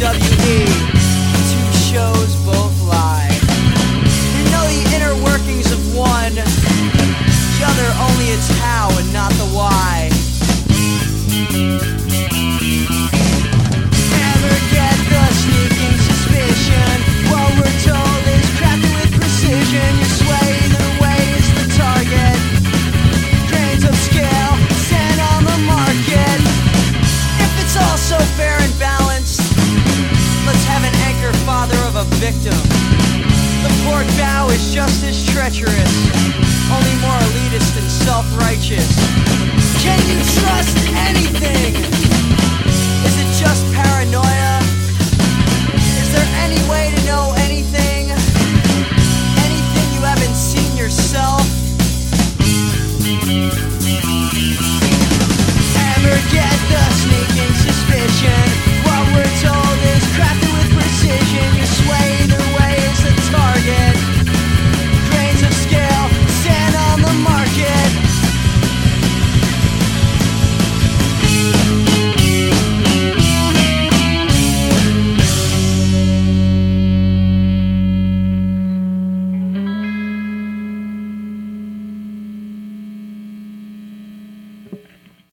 ya victim. The pork bow is just as treacherous, only more elitist and self-righteous. Can you trust anything?